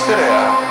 失礼。